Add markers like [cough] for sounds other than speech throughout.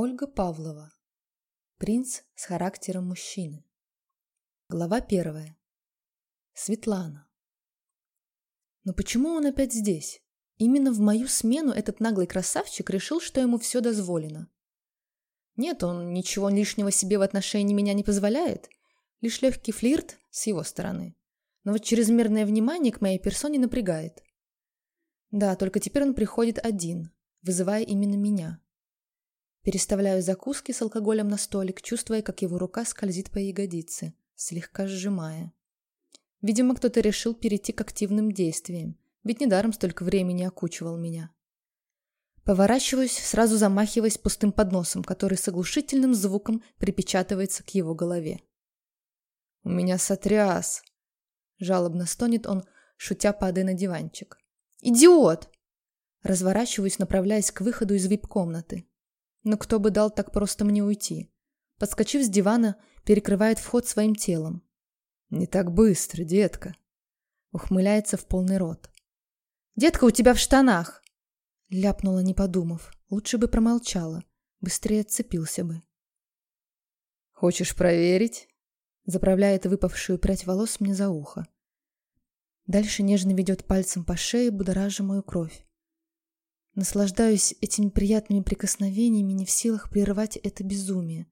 Ольга Павлова. Принц с характером мужчины. Глава первая. Светлана. Но почему он опять здесь? Именно в мою смену этот наглый красавчик решил, что ему все дозволено. Нет, он ничего лишнего себе в отношении меня не позволяет. Лишь легкий флирт с его стороны. Но вот чрезмерное внимание к моей персоне напрягает. Да, только теперь он приходит один, вызывая именно меня. Переставляю закуски с алкоголем на столик, чувствуя, как его рука скользит по ягодице, слегка сжимая. Видимо, кто-то решил перейти к активным действиям, ведь недаром столько времени окучивал меня. Поворачиваюсь, сразу замахиваясь пустым подносом, который с оглушительным звуком припечатывается к его голове. «У меня сотряс!» Жалобно стонет он, шутя падая на диванчик. «Идиот!» Разворачиваюсь, направляясь к выходу из вип-комнаты. Но кто бы дал так просто мне уйти? Подскочив с дивана, перекрывает вход своим телом. «Не так быстро, детка!» Ухмыляется в полный рот. «Детка у тебя в штанах!» Ляпнула, не подумав. Лучше бы промолчала. Быстрее отцепился бы. «Хочешь проверить?» Заправляет выпавшую прядь волос мне за ухо. Дальше нежно ведет пальцем по шее, будоража мою кровь. Наслаждаюсь этими приятными прикосновениями, не в силах прервать это безумие.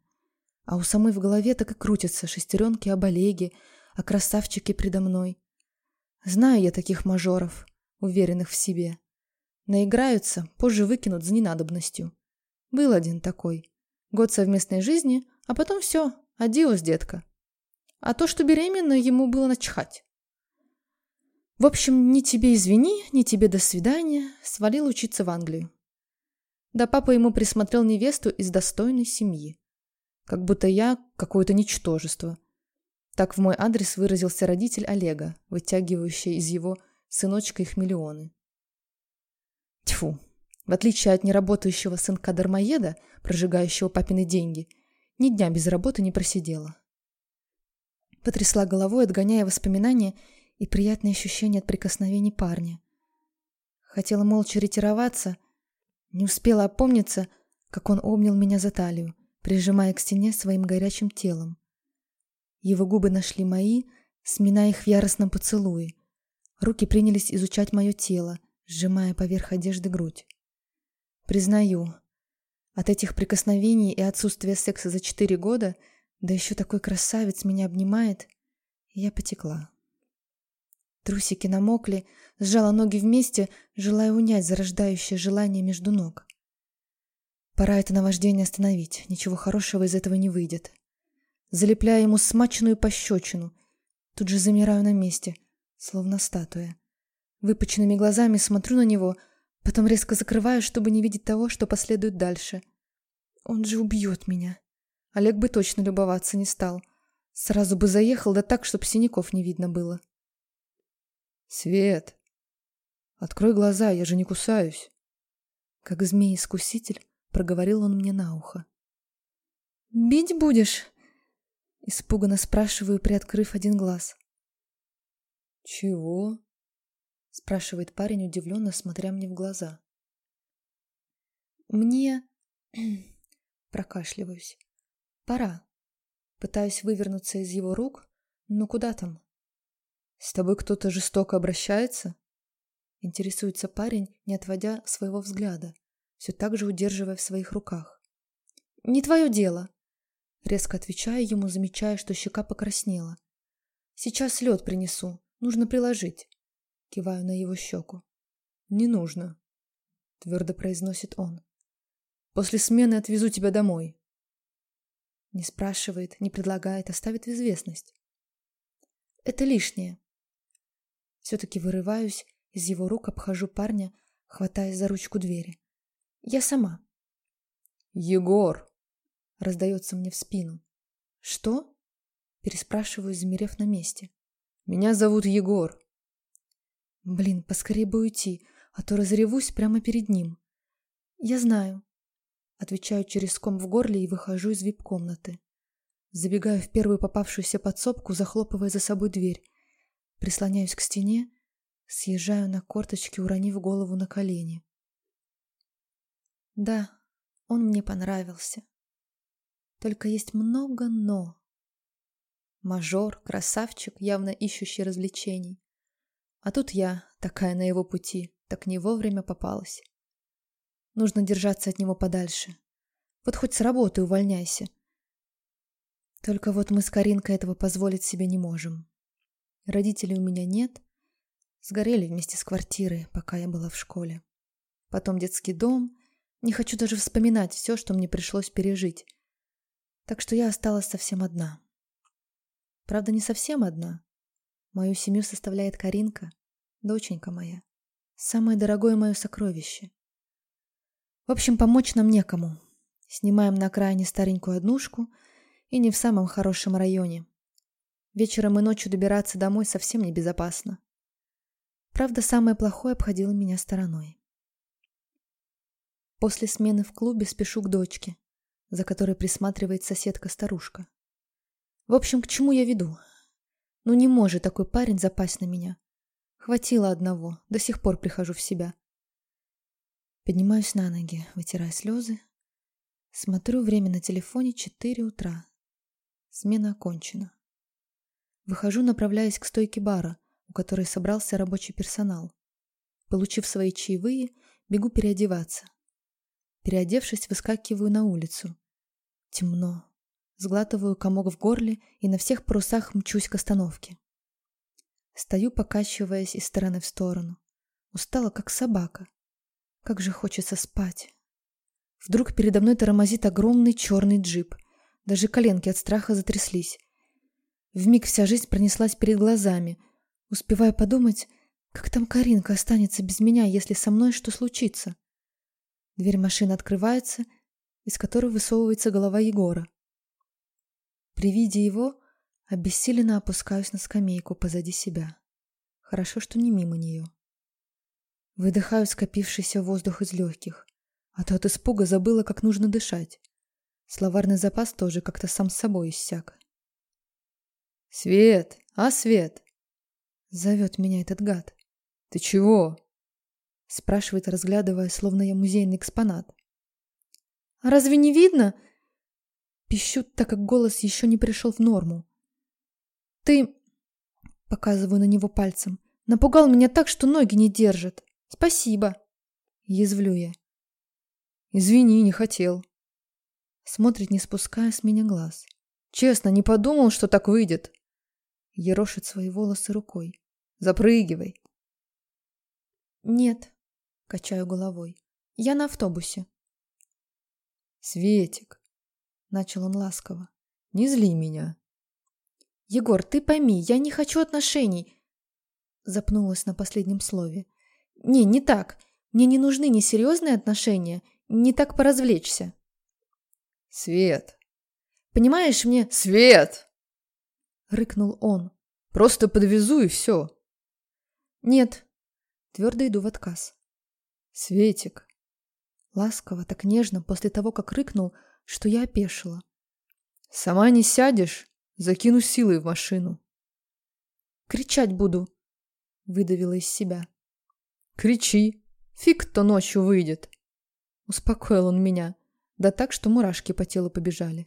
А у самой в голове так и крутятся шестеренки об Олеге, о красавчике предо мной. Знаю я таких мажоров, уверенных в себе. Наиграются, позже выкинут за ненадобностью. Был один такой. Год совместной жизни, а потом все, адиос, детка. А то, что беременна, ему было начхать. В общем, ни тебе извини, ни тебе до свидания, свалил учиться в Англию. Да папа ему присмотрел невесту из достойной семьи. Как будто я какое-то ничтожество. Так в мой адрес выразился родитель Олега, вытягивающий из его сыночка их миллионы. Тьфу. В отличие от неработающего сынка-дармоеда, прожигающего папины деньги, ни дня без работы не просидела. Потрясла головой, отгоняя воспоминания и приятные ощущения от прикосновений парня. Хотела молча ретироваться, не успела опомниться, как он обнял меня за талию, прижимая к стене своим горячим телом. Его губы нашли мои, сминая их в яростном поцелуе. Руки принялись изучать мое тело, сжимая поверх одежды грудь. Признаю, от этих прикосновений и отсутствия секса за четыре года, да еще такой красавец меня обнимает, я потекла. Трусики намокли, сжала ноги вместе, желая унять зарождающее желание между ног. Пора это наваждение остановить, ничего хорошего из этого не выйдет. Залепляя ему смачную пощечину, тут же замираю на месте, словно статуя. Выпученными глазами смотрю на него, потом резко закрываю, чтобы не видеть того, что последует дальше. Он же убьет меня. Олег бы точно любоваться не стал. Сразу бы заехал, да так, чтоб синяков не видно было. Свет! Открой глаза, я же не кусаюсь. Как змей-искуситель, проговорил он мне на ухо. «Бить будешь?» Испуганно спрашиваю, приоткрыв один глаз. «Чего?» спрашивает парень, удивленно смотря мне в глаза. «Мне...» [clears throat] Прокашливаюсь. «Пора». Пытаюсь вывернуться из его рук, но куда там? «С тобой кто-то жестоко обращается?» Интересуется парень, не отводя своего взгляда, все так же удерживая в своих руках. «Не твое дело!» Резко отвечаю ему, замечая, что щека покраснела. «Сейчас лед принесу, нужно приложить». Киваю на его щеку. «Не нужно», — твердо произносит он. «После смены отвезу тебя домой». Не спрашивает, не предлагает, оставит в известность. «Это лишнее», все-таки вырываюсь, из его рук обхожу парня, хватаясь за ручку двери. Я сама. «Егор!» — раздается мне в спину. «Что?» — переспрашиваю, замерев на месте. «Меня зовут Егор». Блин, поскорее бы уйти, а то разревусь прямо перед ним. «Я знаю», — отвечаю через ком в горле и выхожу из вип-комнаты. Забегаю в первую попавшуюся подсобку, захлопывая за собой дверь. Прислоняюсь к стене, съезжаю на корточки, уронив голову на колени. Да, Он мне понравился. Только есть много «но». Мажор, красавчик, явно ищущий развлечений. А тут я, такая на его пути, так не вовремя попалась. Нужно держаться от него подальше. Вот хоть с работы увольняйся. Только вот мы с Каринкой этого позволить себе не можем. Родителей у меня нет. Сгорели вместе с квартирой, пока я была в школе. Потом детский дом. Не хочу даже вспоминать все, что мне пришлось пережить. Так что я осталась совсем одна. Правда, не совсем одна. Мою семью составляет Каринка, доченька моя. Самое дорогое мое сокровище. В общем, помочь нам некому. Снимаем на окраине старенькую однушку — и не в самом хорошем районе. Вечером и ночью добираться домой совсем небезопасно. Правда, самое плохое обходило меня стороной. После смены в клубе спешу к дочке, за которой присматривает соседка-старушка. В общем, к чему я веду? Ну не может такой парень запасть на меня. Хватило одного, до сих пор прихожу в себя. Поднимаюсь на ноги, вытирая слезы. Смотрю время на телефоне 4 утра. Смена окончена. Выхожу, направляясь к стойке бара, у которой собрался рабочий персонал. Получив свои чаевые, бегу переодеваться. Переодевшись, выскакиваю на улицу. Темно. Сглатываю комок в горле и на всех парусах мчусь к остановке. Стою, покачиваясь из стороны в сторону. Устала, как собака. Как же хочется спать. Вдруг передо мной тормозит огромный черный джип — даже коленки от страха затряслись. Вмиг вся жизнь пронеслась перед глазами. Успеваю подумать, как там Каринка останется без меня, если со мной что случится. Дверь машины открывается, из которой высовывается голова Егора. При виде его обессиленно опускаюсь на скамейку позади себя. Хорошо, что не мимо нее. Выдыхаю скопившийся воздух из легких, а то от испуга забыла, как нужно дышать. Словарный запас тоже как-то сам с собой иссяк. «Свет! А, Свет!» Зовет меня этот гад. «Ты чего?» Спрашивает, разглядывая, словно я музейный экспонат. «А разве не видно?» Пищу, так как голос еще не пришел в норму. «Ты...» Показываю на него пальцем. «Напугал меня так, что ноги не держат. Спасибо!» Язвлю я. «Извини, не хотел», Смотрит, не спуская с меня глаз. Честно, не подумал, что так выйдет. Ерошит свои волосы рукой. Запрыгивай. Нет, качаю головой. Я на автобусе. Светик, начал он ласково. Не зли меня. Егор, ты пойми, я не хочу отношений. Запнулась на последнем слове. Не, не так. Мне не нужны ни серьезные отношения, не так поразвлечься. Свет. Понимаешь, мне... Свет! Рыкнул он. Просто подвезу и все. Нет. Твердо иду в отказ. Светик. Ласково, так нежно, после того, как рыкнул, что я опешила. Сама не сядешь, закину силой в машину. Кричать буду, выдавила из себя. Кричи, фиг кто ночью выйдет. Успокоил он меня да так, что мурашки по телу побежали.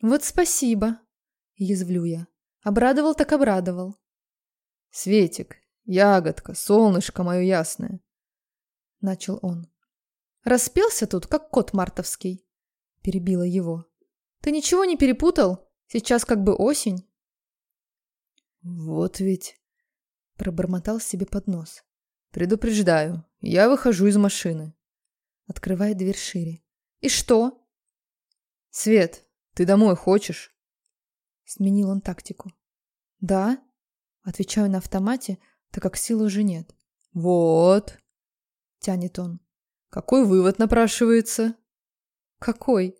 «Вот спасибо!» — язвлю я. Обрадовал так обрадовал. «Светик, ягодка, солнышко мое ясное!» — начал он. «Распелся тут, как кот мартовский!» — перебила его. «Ты ничего не перепутал? Сейчас как бы осень!» «Вот ведь...» — пробормотал себе под нос. «Предупреждаю, я выхожу из машины». Открывает дверь шире. «И что?» «Свет, ты домой хочешь?» Сменил он тактику. «Да?» Отвечаю на автомате, так как сил уже нет. «Вот!» Тянет он. «Какой вывод напрашивается?» «Какой?»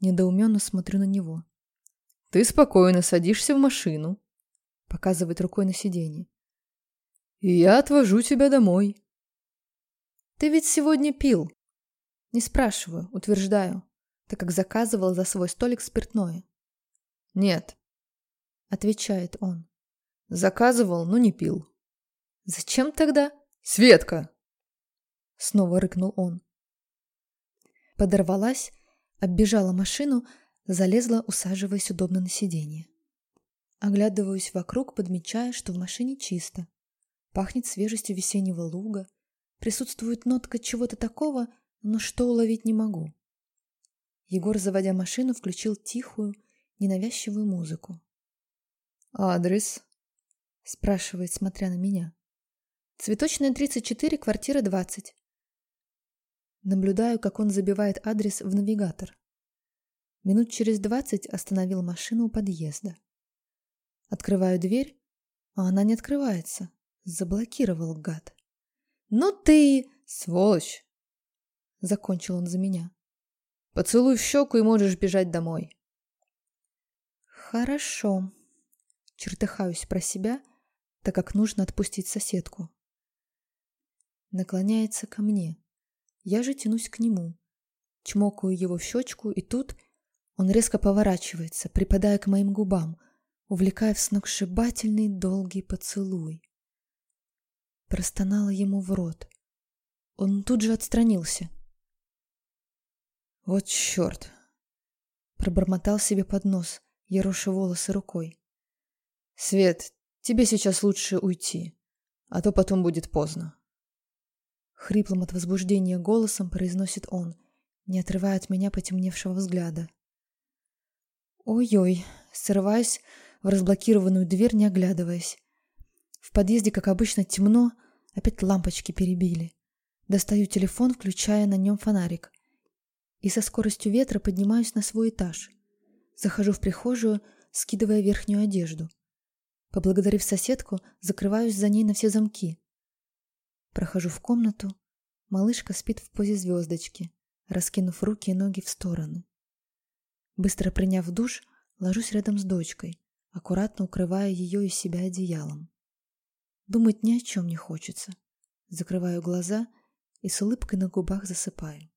Недоуменно смотрю на него. «Ты спокойно садишься в машину», показывает рукой на сиденье. «И я отвожу тебя домой». «Ты ведь сегодня пил», не спрашиваю, утверждаю, так как заказывал за свой столик спиртное. «Нет», — отвечает он. «Заказывал, но не пил». «Зачем тогда?» «Светка!» Снова рыкнул он. Подорвалась, оббежала машину, залезла, усаживаясь удобно на сиденье. Оглядываюсь вокруг, подмечая, что в машине чисто. Пахнет свежестью весеннего луга. Присутствует нотка чего-то такого, но что уловить не могу. Егор, заводя машину, включил тихую, ненавязчивую музыку. «Адрес?» — спрашивает, смотря на меня. «Цветочная, 34, квартира 20». Наблюдаю, как он забивает адрес в навигатор. Минут через двадцать остановил машину у подъезда. Открываю дверь, а она не открывается. Заблокировал гад. «Ну ты, сволочь!» Закончил он за меня. «Поцелуй в щеку и можешь бежать домой». «Хорошо». Чертыхаюсь про себя, так как нужно отпустить соседку. Наклоняется ко мне. Я же тянусь к нему. Чмокаю его в щечку, и тут он резко поворачивается, припадая к моим губам, увлекая в сногсшибательный долгий поцелуй. Простонала ему в рот. Он тут же отстранился. «Вот черт!» Пробормотал себе под нос, ероша волосы рукой. «Свет, тебе сейчас лучше уйти, а то потом будет поздно». Хриплым от возбуждения голосом произносит он, не отрывая от меня потемневшего взгляда. Ой-ой, срываюсь в разблокированную дверь, не оглядываясь. В подъезде, как обычно, темно, опять лампочки перебили. Достаю телефон, включая на нем фонарик. И со скоростью ветра поднимаюсь на свой этаж. Захожу в прихожую, скидывая верхнюю одежду. Поблагодарив соседку, закрываюсь за ней на все замки. Прохожу в комнату. Малышка спит в позе звездочки, раскинув руки и ноги в стороны. Быстро приняв душ, ложусь рядом с дочкой, аккуратно укрывая ее и себя одеялом. Думать ни о чем не хочется. Закрываю глаза и с улыбкой на губах засыпаю.